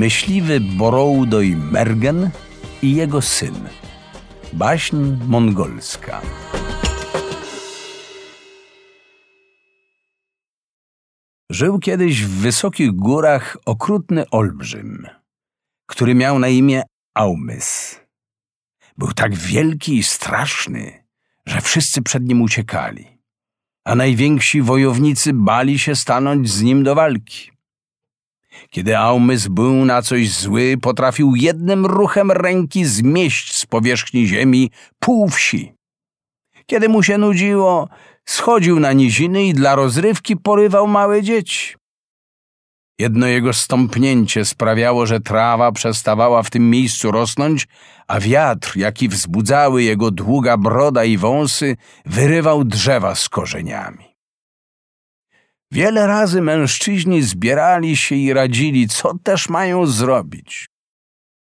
Myśliwy Boroudoj Mergen i jego syn. Baśń mongolska. Żył kiedyś w wysokich górach okrutny olbrzym, który miał na imię Aumys. Był tak wielki i straszny, że wszyscy przed nim uciekali, a najwięksi wojownicy bali się stanąć z nim do walki. Kiedy Aumys był na coś zły, potrafił jednym ruchem ręki zmieść z powierzchni ziemi pół wsi. Kiedy mu się nudziło, schodził na niziny i dla rozrywki porywał małe dzieci. Jedno jego stąpnięcie sprawiało, że trawa przestawała w tym miejscu rosnąć, a wiatr, jaki wzbudzały jego długa broda i wąsy, wyrywał drzewa z korzeniami. Wiele razy mężczyźni zbierali się i radzili, co też mają zrobić.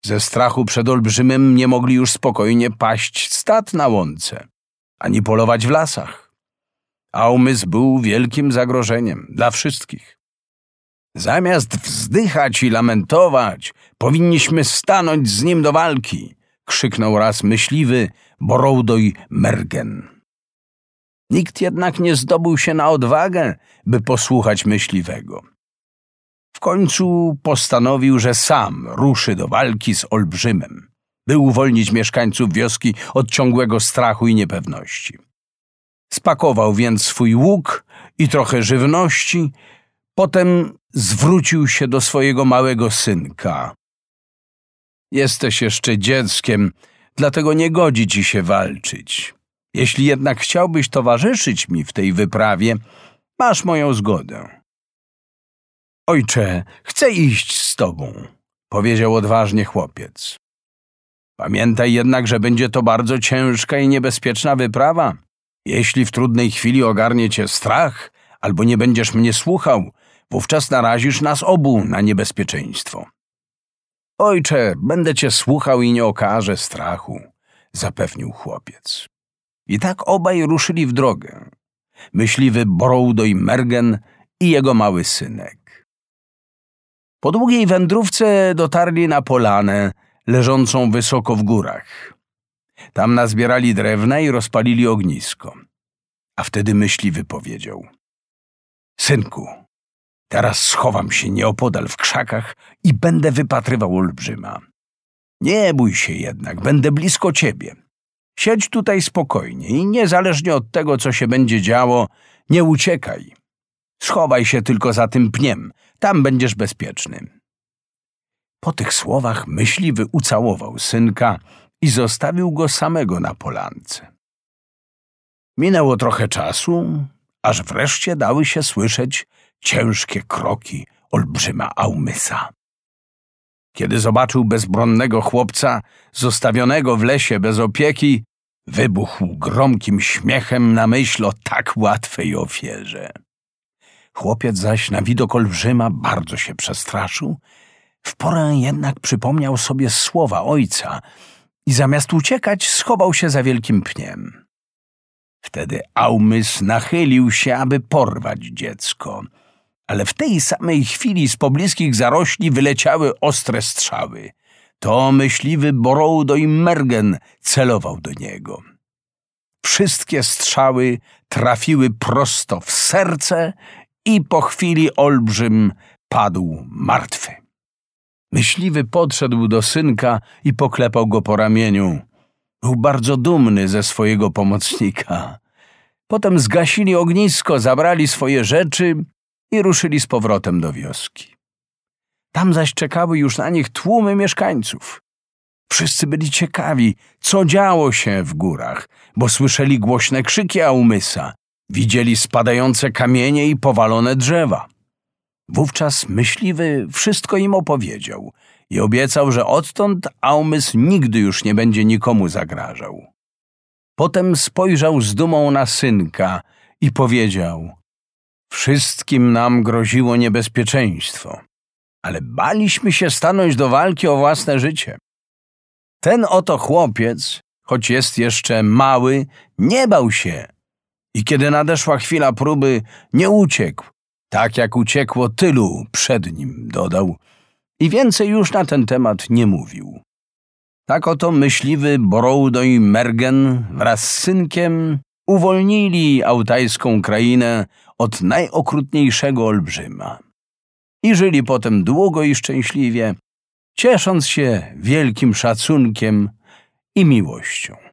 Ze strachu przed olbrzymem nie mogli już spokojnie paść stad na łące, ani polować w lasach. A umysł był wielkim zagrożeniem dla wszystkich. Zamiast wzdychać i lamentować, powinniśmy stanąć z nim do walki, krzyknął raz myśliwy Boroudoj Mergen. Nikt jednak nie zdobył się na odwagę, by posłuchać myśliwego. W końcu postanowił, że sam ruszy do walki z olbrzymem, by uwolnić mieszkańców wioski od ciągłego strachu i niepewności. Spakował więc swój łuk i trochę żywności, potem zwrócił się do swojego małego synka. Jesteś jeszcze dzieckiem, dlatego nie godzi ci się walczyć. Jeśli jednak chciałbyś towarzyszyć mi w tej wyprawie, masz moją zgodę. Ojcze, chcę iść z tobą, powiedział odważnie chłopiec. Pamiętaj jednak, że będzie to bardzo ciężka i niebezpieczna wyprawa. Jeśli w trudnej chwili ogarnie cię strach, albo nie będziesz mnie słuchał, wówczas narazisz nas obu na niebezpieczeństwo. Ojcze, będę cię słuchał i nie okażę strachu, zapewnił chłopiec. I tak obaj ruszyli w drogę. Myśliwy Boroudoj Mergen i jego mały synek. Po długiej wędrówce dotarli na polanę, leżącą wysoko w górach. Tam nazbierali drewna i rozpalili ognisko. A wtedy myśliwy powiedział: Synku, teraz schowam się nieopodal w krzakach i będę wypatrywał olbrzyma. Nie bój się jednak, będę blisko ciebie. Siedź tutaj spokojnie i niezależnie od tego, co się będzie działo, nie uciekaj. Schowaj się tylko za tym pniem, tam będziesz bezpieczny. Po tych słowach myśliwy ucałował synka i zostawił go samego na polance. Minęło trochę czasu, aż wreszcie dały się słyszeć ciężkie kroki olbrzyma Aumysa. Kiedy zobaczył bezbronnego chłopca, zostawionego w lesie bez opieki, wybuchł gromkim śmiechem na myśl o tak łatwej ofierze. Chłopiec zaś na widok olbrzyma bardzo się przestraszył, w porę jednak przypomniał sobie słowa ojca i zamiast uciekać schował się za wielkim pniem. Wtedy Aumys nachylił się, aby porwać dziecko – ale w tej samej chwili z pobliskich zarośli wyleciały ostre strzały. To myśliwy Boroudoj Mergen celował do niego. Wszystkie strzały trafiły prosto w serce i po chwili olbrzym padł martwy. Myśliwy podszedł do synka i poklepał go po ramieniu. Był bardzo dumny ze swojego pomocnika. Potem zgasili ognisko, zabrali swoje rzeczy i ruszyli z powrotem do wioski. Tam zaś czekały już na nich tłumy mieszkańców. Wszyscy byli ciekawi, co działo się w górach, bo słyszeli głośne krzyki Aumysa, widzieli spadające kamienie i powalone drzewa. Wówczas myśliwy wszystko im opowiedział i obiecał, że odtąd Aumys nigdy już nie będzie nikomu zagrażał. Potem spojrzał z dumą na synka i powiedział Wszystkim nam groziło niebezpieczeństwo, ale baliśmy się stanąć do walki o własne życie. Ten oto chłopiec, choć jest jeszcze mały, nie bał się i kiedy nadeszła chwila próby, nie uciekł, tak jak uciekło tylu przed nim, dodał. i więcej już na ten temat nie mówił. Tak oto myśliwy Borodoj Mergen wraz z synkiem uwolnili autajską krainę od najokrutniejszego olbrzyma. I żyli potem długo i szczęśliwie, ciesząc się wielkim szacunkiem i miłością.